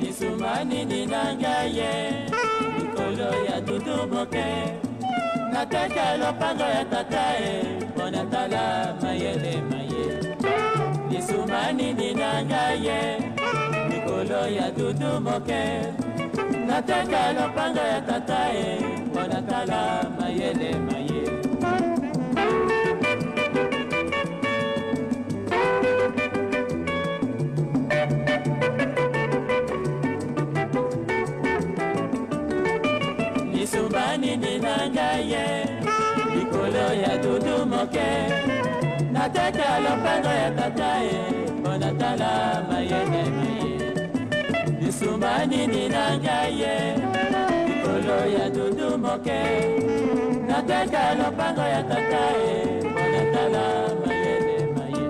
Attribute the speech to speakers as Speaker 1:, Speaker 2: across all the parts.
Speaker 1: lisumani ni na ngai ye likolo ya dudu moke nateka lopango ya tata e mpo natala mayele maye lisumani ni na ngai ye likolo ya dudu moke nateka lopango ya tata e banini na ngai ye likolo ya dudu moke nateka lopango ya tata ye mpo natala mayelemi lisumba nini na ngai ye likolo ya dudu moke nateka lopango ya tata ye mpo natala mayelemaye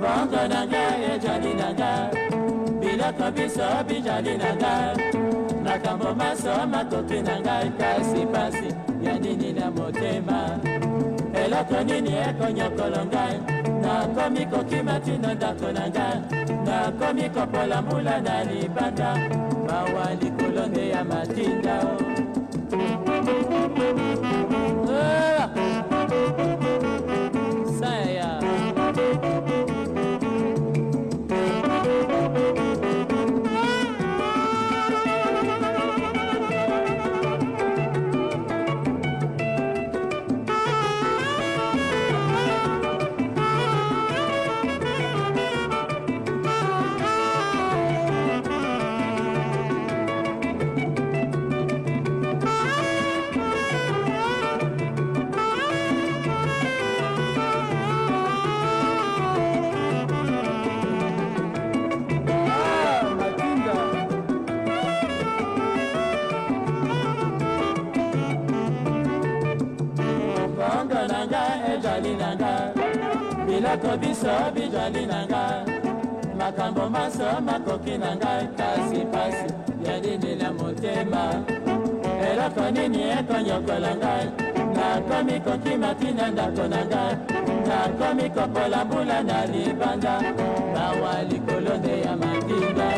Speaker 1: bongo na ngai ejali na ngai biloko biso bijali na ngai makambo masoa matoki na ngai pasipasi ya nini na motema eloko nini ekonyokolo ngai nakomi kokima tina ndako na ngai nakomi kopola mbula na libanda mawa likolo nde ya matinda o oh. bijali na nga biloko biso bijali na nga makambo maso makoki na ngai kasi pasi yalinela motema eloko nini ekonyokola ngai nakomi kokima tina ndako na ngai nakomi kokola mbula na libanda mawa likolo nde ya matinga